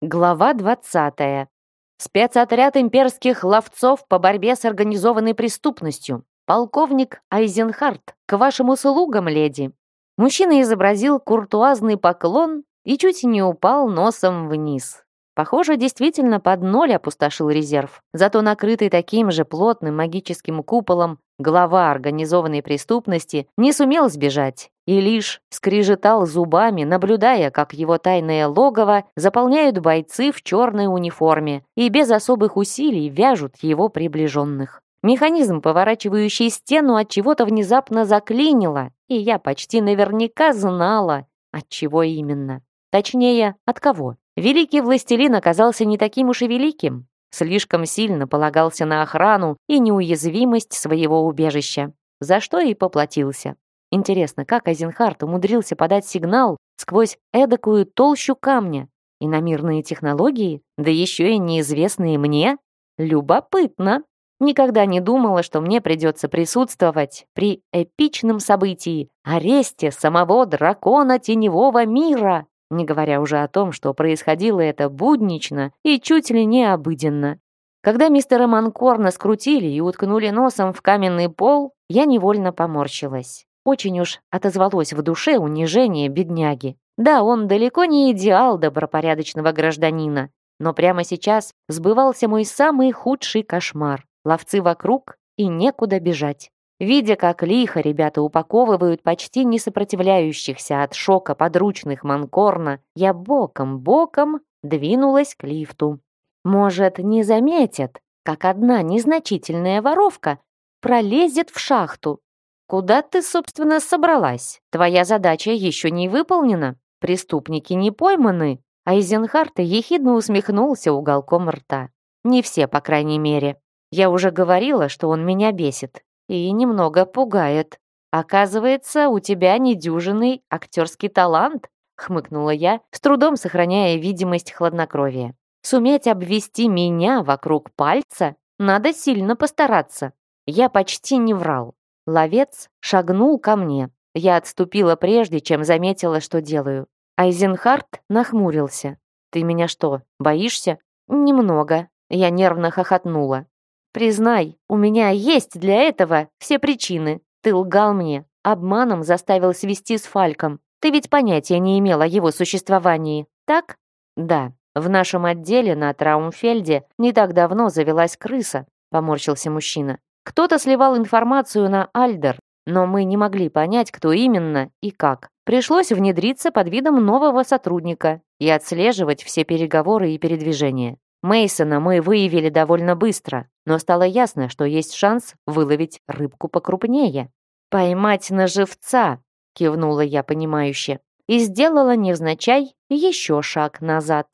Глава 20. Спецотряд имперских ловцов по борьбе с организованной преступностью. Полковник Айзенхарт, к вашим услугам, леди. Мужчина изобразил куртуазный поклон и чуть не упал носом вниз. Похоже, действительно под ноль опустошил резерв. Зато накрытый таким же плотным магическим куполом глава организованной преступности не сумел сбежать и лишь скрижетал зубами, наблюдая, как его тайное логово заполняют бойцы в черной униформе и без особых усилий вяжут его приближенных. Механизм, поворачивающий стену, от чего-то внезапно заклинило, и я почти наверняка знала, от чего именно. Точнее, от кого. Великий властелин оказался не таким уж и великим. Слишком сильно полагался на охрану и неуязвимость своего убежища, за что и поплатился. Интересно, как Айзенхарт умудрился подать сигнал сквозь эдакую толщу камня? И на мирные технологии, да еще и неизвестные мне? Любопытно. Никогда не думала, что мне придется присутствовать при эпичном событии — аресте самого дракона теневого мира не говоря уже о том, что происходило это буднично и чуть ли не обыденно. Когда мистера Манкорна скрутили и уткнули носом в каменный пол, я невольно поморщилась. Очень уж отозвалось в душе унижение бедняги. Да, он далеко не идеал добропорядочного гражданина, но прямо сейчас сбывался мой самый худший кошмар. Ловцы вокруг и некуда бежать. Видя, как лихо ребята упаковывают почти не сопротивляющихся от шока подручных Манкорна, я боком-боком двинулась к лифту. Может, не заметят, как одна незначительная воровка пролезет в шахту. Куда ты, собственно, собралась? Твоя задача еще не выполнена. Преступники не пойманы. Айзенхарт ехидно усмехнулся уголком рта. Не все, по крайней мере. Я уже говорила, что он меня бесит и немного пугает. Оказывается, у тебя недюжинный актерский талант, хмыкнула я, с трудом сохраняя видимость хладнокровия. Суметь обвести меня вокруг пальца надо сильно постараться. Я почти не врал. Ловец шагнул ко мне. Я отступила прежде, чем заметила, что делаю. Айзенхарт нахмурился. «Ты меня что, боишься?» «Немного». Я нервно хохотнула. Признай, у меня есть для этого все причины. Ты лгал мне, обманом заставил свести с Фальком. Ты ведь понятия не имела о его существовании, так? Да. В нашем отделе на Траумфельде не так давно завелась крыса, поморщился мужчина. Кто-то сливал информацию на Альдер, но мы не могли понять, кто именно и как. Пришлось внедриться под видом нового сотрудника и отслеживать все переговоры и передвижения. Мейсона мы выявили довольно быстро, но стало ясно, что есть шанс выловить рыбку покрупнее. «Поймать на живца!» — кивнула я понимающе. И сделала невзначай еще шаг назад.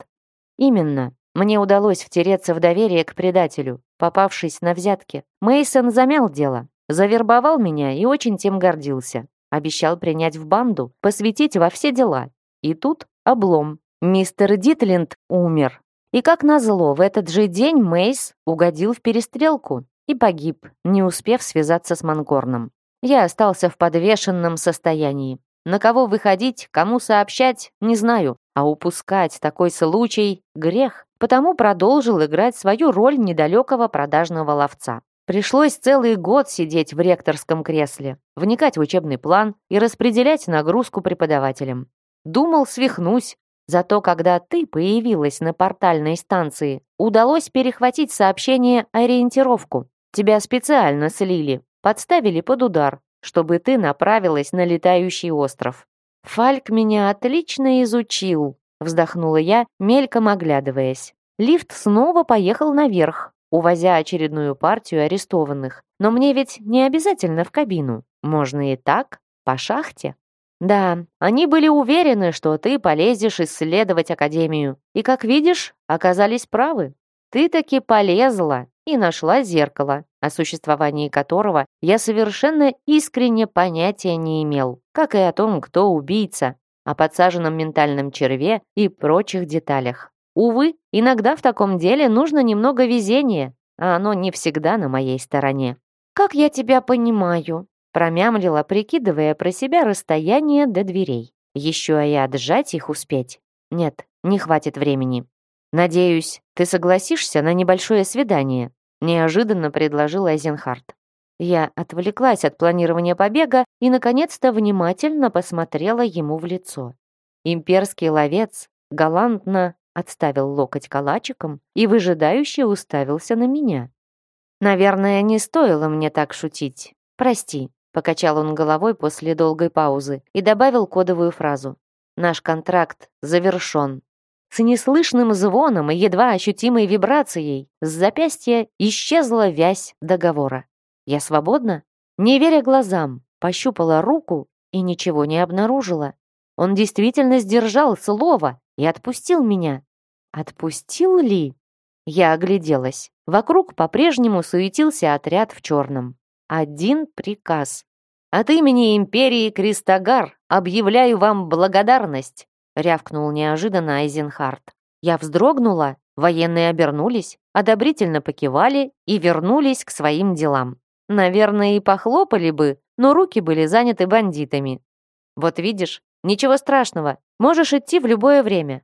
Именно, мне удалось втереться в доверие к предателю, попавшись на взятки. Мейсон замял дело, завербовал меня и очень тем гордился. Обещал принять в банду, посвятить во все дела. И тут облом. Мистер Дитленд умер, и как назло, в этот же день Мейс угодил в перестрелку и погиб, не успев связаться с Манкорном. Я остался в подвешенном состоянии. На кого выходить, кому сообщать, не знаю, а упускать такой случай — грех, потому продолжил играть свою роль недалекого продажного ловца. Пришлось целый год сидеть в ректорском кресле, вникать в учебный план и распределять нагрузку преподавателям. Думал, свихнусь, Зато когда ты появилась на портальной станции, удалось перехватить сообщение-ориентировку. Тебя специально слили, подставили под удар, чтобы ты направилась на летающий остров. Фальк меня отлично изучил, вздохнула я, мельком оглядываясь. Лифт снова поехал наверх, увозя очередную партию арестованных. Но мне ведь не обязательно в кабину. Можно и так, по шахте. Да, они были уверены, что ты полезешь исследовать Академию. И, как видишь, оказались правы. Ты таки полезла и нашла зеркало, о существовании которого я совершенно искренне понятия не имел, как и о том, кто убийца, о подсаженном ментальном черве и прочих деталях. Увы, иногда в таком деле нужно немного везения, а оно не всегда на моей стороне. «Как я тебя понимаю?» Промямлила, прикидывая про себя расстояние до дверей. Еще и отжать их успеть. Нет, не хватит времени. «Надеюсь, ты согласишься на небольшое свидание?» неожиданно предложил Айзенхарт. Я отвлеклась от планирования побега и, наконец-то, внимательно посмотрела ему в лицо. Имперский ловец галантно отставил локоть калачиком и выжидающе уставился на меня. «Наверное, не стоило мне так шутить. Прости», — покачал он головой после долгой паузы и добавил кодовую фразу. «Наш контракт завершен». С неслышным звоном и едва ощутимой вибрацией с запястья исчезла вязь договора. Я свободна? Не веря глазам, пощупала руку и ничего не обнаружила. Он действительно сдержал слово и отпустил меня. Отпустил ли? Я огляделась. Вокруг по-прежнему суетился отряд в черном. Один приказ. От имени империи Кристагар объявляю вам благодарность рявкнул неожиданно Айзенхарт. Я вздрогнула, военные обернулись, одобрительно покивали и вернулись к своим делам. Наверное, и похлопали бы, но руки были заняты бандитами. Вот видишь, ничего страшного, можешь идти в любое время.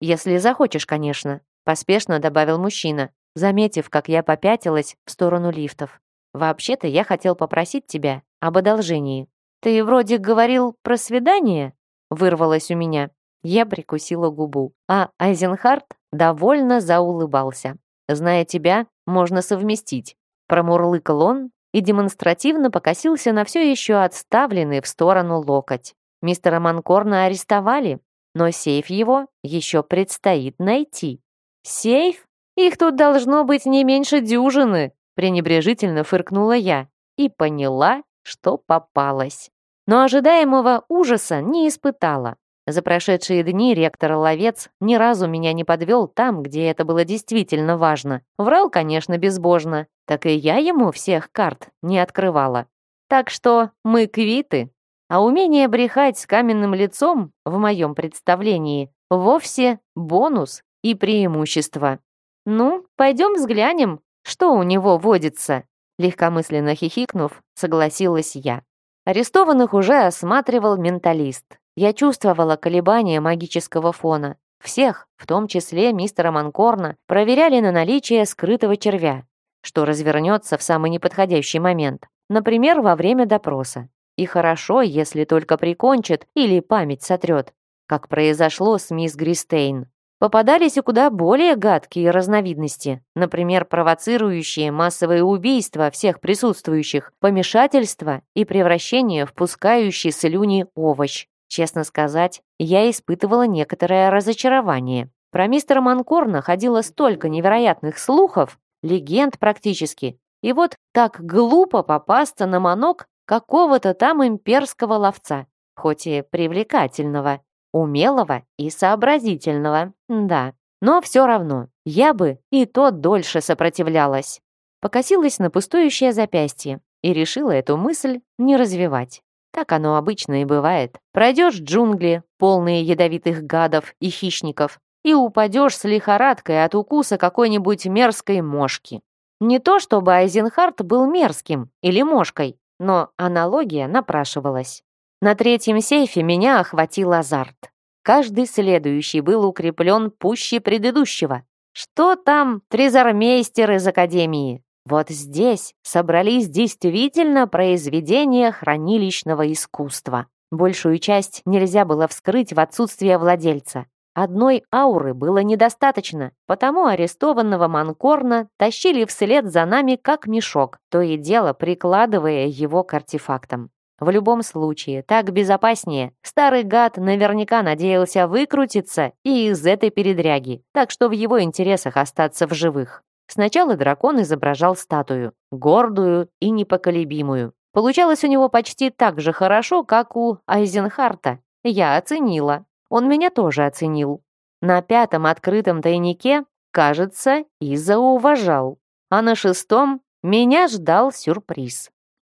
Если захочешь, конечно, поспешно добавил мужчина, заметив, как я попятилась в сторону лифтов. Вообще-то я хотел попросить тебя об одолжении. Ты вроде говорил про свидание, вырвалось у меня. Я прикусила губу, а Айзенхарт довольно заулыбался. «Зная тебя, можно совместить», промурлыкал он и демонстративно покосился на все еще отставленный в сторону локоть. Мистера Манкорна арестовали, но сейф его еще предстоит найти. «Сейф? Их тут должно быть не меньше дюжины!» Пренебрежительно фыркнула я и поняла, что попалась. Но ожидаемого ужаса не испытала. За прошедшие дни ректор Ловец ни разу меня не подвел там, где это было действительно важно. Врал, конечно, безбожно, так и я ему всех карт не открывала. Так что мы квиты. А умение брехать с каменным лицом, в моем представлении, вовсе бонус и преимущество. Ну, пойдем взглянем, что у него водится. Легкомысленно хихикнув, согласилась я. Арестованных уже осматривал менталист. Я чувствовала колебания магического фона. Всех, в том числе мистера Манкорна, проверяли на наличие скрытого червя, что развернется в самый неподходящий момент, например, во время допроса. И хорошо, если только прикончит или память сотрет, как произошло с мисс Гристейн. Попадались и куда более гадкие разновидности, например, провоцирующие массовые убийства всех присутствующих, помешательство и превращение в пускающий слюни овощ. Честно сказать, я испытывала некоторое разочарование. Про мистера Манкорна ходило столько невероятных слухов, легенд практически. И вот так глупо попасться на манок какого-то там имперского ловца, хоть и привлекательного, умелого и сообразительного, да. Но все равно, я бы и то дольше сопротивлялась. Покосилась на пустующее запястье и решила эту мысль не развивать. Так оно обычно и бывает. Пройдешь джунгли, полные ядовитых гадов и хищников, и упадешь с лихорадкой от укуса какой-нибудь мерзкой мошки. Не то чтобы Айзенхарт был мерзким или мошкой, но аналогия напрашивалась. На третьем сейфе меня охватил азарт. Каждый следующий был укреплен пуще предыдущего. Что там трезормейстер из Академии? Вот здесь собрались действительно произведения хранилищного искусства. Большую часть нельзя было вскрыть в отсутствие владельца. Одной ауры было недостаточно, потому арестованного Манкорна тащили вслед за нами как мешок, то и дело прикладывая его к артефактам. В любом случае, так безопаснее. Старый гад наверняка надеялся выкрутиться и из этой передряги, так что в его интересах остаться в живых. Сначала дракон изображал статую, гордую и непоколебимую. Получалось у него почти так же хорошо, как у Айзенхарта. Я оценила. Он меня тоже оценил. На пятом открытом тайнике, кажется, и зауважал. А на шестом меня ждал сюрприз.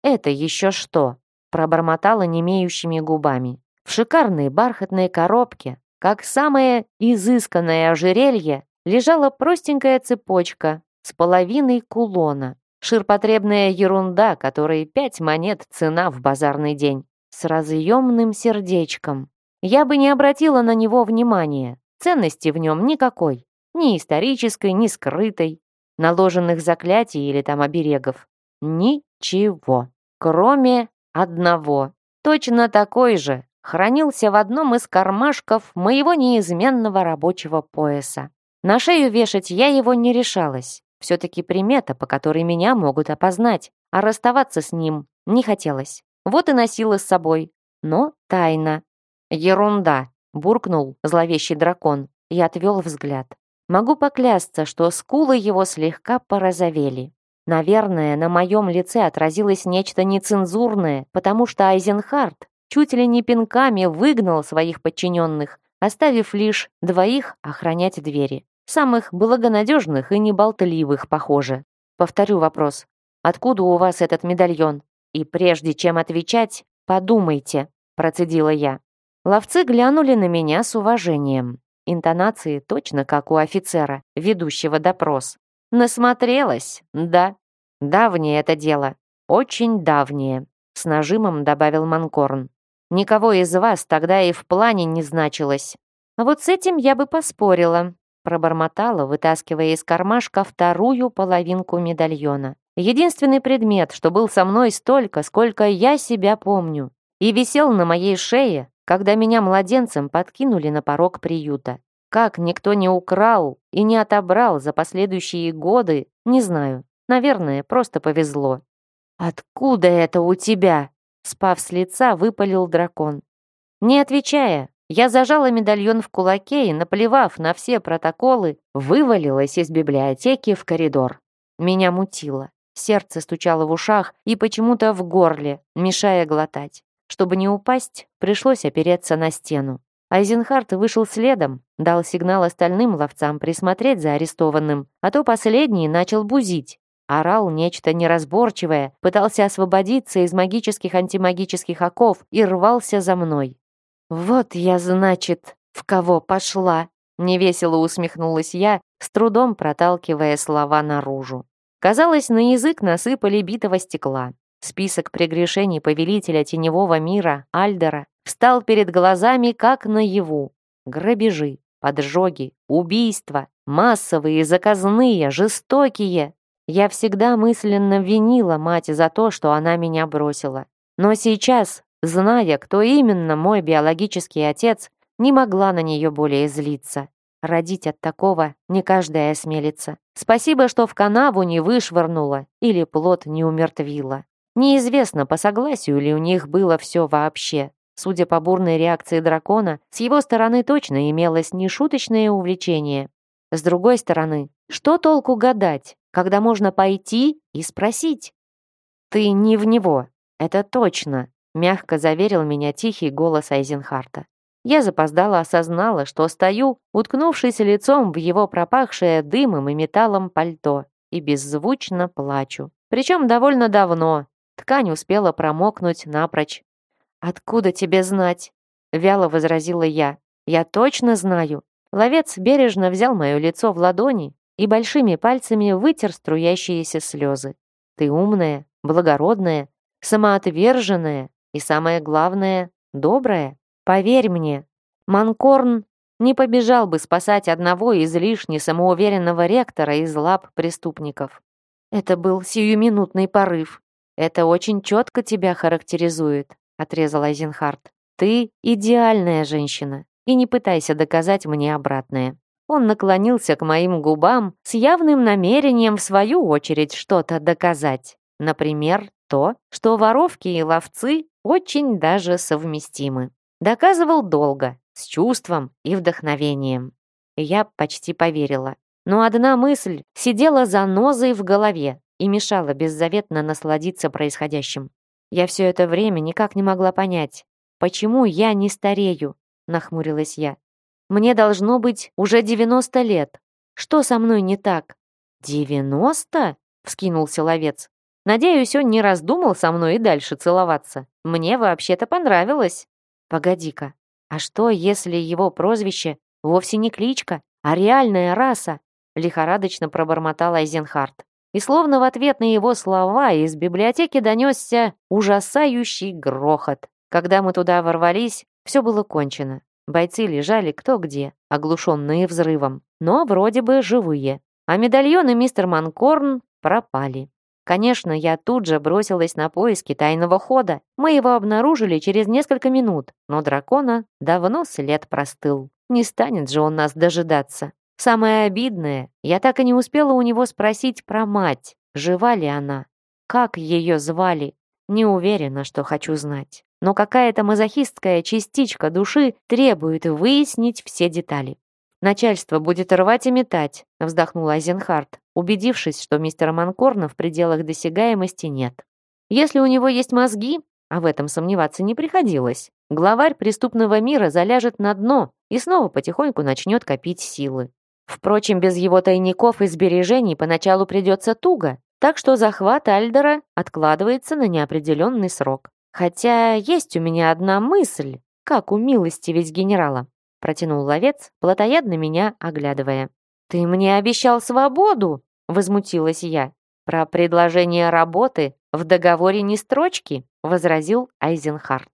«Это еще что?» Пробормотала немеющими губами. В шикарной бархатной коробке, как самое изысканное ожерелье, лежала простенькая цепочка с половиной кулона. Ширпотребная ерунда, которой пять монет цена в базарный день. С разъемным сердечком. Я бы не обратила на него внимания. Ценности в нем никакой. Ни исторической, ни скрытой. Наложенных заклятий или там оберегов. Ничего. Кроме одного. Точно такой же. Хранился в одном из кармашков моего неизменного рабочего пояса. На шею вешать я его не решалась. Все-таки примета, по которой меня могут опознать, а расставаться с ним не хотелось. Вот и носила с собой. Но тайна. Ерунда, буркнул зловещий дракон и отвел взгляд. Могу поклясться, что скулы его слегка порозовели. Наверное, на моем лице отразилось нечто нецензурное, потому что Айзенхард чуть ли не пинками выгнал своих подчиненных, оставив лишь двоих охранять двери. Самых благонадежных и неболтливых, похоже. Повторю вопрос. Откуда у вас этот медальон? И прежде чем отвечать, подумайте, процедила я. Ловцы глянули на меня с уважением. Интонации точно как у офицера, ведущего допрос. Насмотрелась, да. Давнее это дело. Очень давнее. С нажимом добавил Манкорн. Никого из вас тогда и в плане не значилось. Вот с этим я бы поспорила, пробормотала, вытаскивая из кармашка вторую половинку медальона. Единственный предмет, что был со мной столько, сколько я себя помню, и висел на моей шее, когда меня младенцем подкинули на порог приюта. Как никто не украл и не отобрал за последующие годы, не знаю. Наверное, просто повезло. «Откуда это у тебя?» Спав с лица, выпалил дракон. Не отвечая, я зажала медальон в кулаке и, наплевав на все протоколы, вывалилась из библиотеки в коридор. Меня мутило. Сердце стучало в ушах и почему-то в горле, мешая глотать. Чтобы не упасть, пришлось опереться на стену. Айзенхарт вышел следом, дал сигнал остальным ловцам присмотреть за арестованным, а то последний начал бузить. Орал нечто неразборчивое, пытался освободиться из магических антимагических оков и рвался за мной. «Вот я, значит, в кого пошла!» Невесело усмехнулась я, с трудом проталкивая слова наружу. Казалось, на язык насыпали битого стекла. Список прегрешений повелителя теневого мира, Альдера, встал перед глазами как наяву. Грабежи, поджоги, убийства, массовые, заказные, жестокие. Я всегда мысленно винила мать за то, что она меня бросила. Но сейчас, Зная, кто именно мой биологический отец, не могла на нее более злиться. Родить от такого не каждая осмелится. Спасибо, что в канаву не вышвырнула или плод не умертвила. Неизвестно, по согласию ли у них было все вообще. Судя по бурной реакции дракона, с его стороны точно имелось нешуточное увлечение. С другой стороны, что толку гадать, когда можно пойти и спросить? «Ты не в него, это точно», мягко заверил меня тихий голос Айзенхарта. Я запоздала осознала, что стою, уткнувшись лицом в его пропахшее дымом и металлом пальто, и беззвучно плачу. Причем довольно давно. Ткань успела промокнуть напрочь. «Откуда тебе знать?» — вяло возразила я. «Я точно знаю». Ловец бережно взял мое лицо в ладони и большими пальцами вытер струящиеся слезы. «Ты умная, благородная, самоотверженная, и самое главное, доброе. Поверь мне, Манкорн не побежал бы спасать одного излишне самоуверенного ректора из лап преступников. Это был сиюминутный порыв. Это очень четко тебя характеризует, отрезал Айзенхарт. Ты идеальная женщина, и не пытайся доказать мне обратное. Он наклонился к моим губам с явным намерением в свою очередь что-то доказать. Например, то, что воровки и ловцы очень даже совместимы. Доказывал долго, с чувством и вдохновением. Я почти поверила. Но одна мысль сидела за нозой в голове и мешала беззаветно насладиться происходящим. Я все это время никак не могла понять, почему я не старею, нахмурилась я. Мне должно быть уже 90 лет. Что со мной не так? «Девяносто?» — вскинулся ловец. Надеюсь, он не раздумал со мной и дальше целоваться. Мне вообще-то понравилось. Погоди-ка, а что, если его прозвище вовсе не кличка, а реальная раса? Лихорадочно пробормотал Айзенхарт. И словно в ответ на его слова из библиотеки донесся ужасающий грохот. Когда мы туда ворвались, все было кончено. Бойцы лежали кто где, оглушенные взрывом, но вроде бы живые. А медальоны мистер Манкорн пропали. Конечно, я тут же бросилась на поиски тайного хода. Мы его обнаружили через несколько минут, но дракона давно след простыл. Не станет же он нас дожидаться. Самое обидное, я так и не успела у него спросить про мать, жива ли она. Как ее звали? Не уверена, что хочу знать. Но какая-то мазохистская частичка души требует выяснить все детали. «Начальство будет рвать и метать», — вздохнул Айзенхарт, убедившись, что мистера Манкорна в пределах досягаемости нет. «Если у него есть мозги, а в этом сомневаться не приходилось, главарь преступного мира заляжет на дно и снова потихоньку начнет копить силы. Впрочем, без его тайников и сбережений поначалу придется туго, так что захват Альдера откладывается на неопределенный срок. Хотя есть у меня одна мысль, как у милости ведь генерала протянул ловец, плотоядно меня оглядывая. «Ты мне обещал свободу!» — возмутилась я. «Про предложение работы в договоре не строчки», — возразил Айзенхарт.